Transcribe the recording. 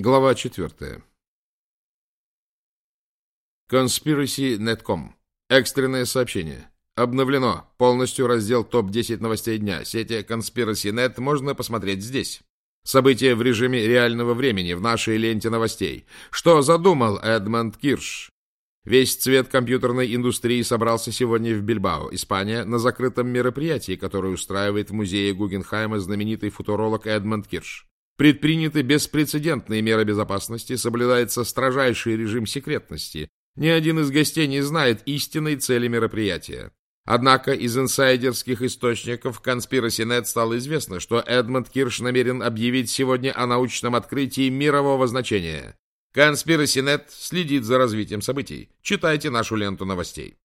Глава четвертая. Conspiracy.net.com. Экстренное сообщение. Обновлено. Полностью раздел ТОП-10 новостей дня. Сети Conspiracy.net можно посмотреть здесь. События в режиме реального времени в нашей ленте новостей. Что задумал Эдмонд Кирш? Весь цвет компьютерной индустрии собрался сегодня в Бильбао, Испания, на закрытом мероприятии, которое устраивает в музее Гугенхайма знаменитый футуролог Эдмонд Кирш. Предприняты беспрецедентные меры безопасности, соблюдается строжайший режим секретности. Ни один из гостей не знает истинной цели мероприятия. Однако из инсайдерских источников Conspiracy.net стало известно, что Эдмонд Кирш намерен объявить сегодня о научном открытии мирового значения. Conspiracy.net следит за развитием событий. Читайте нашу ленту новостей.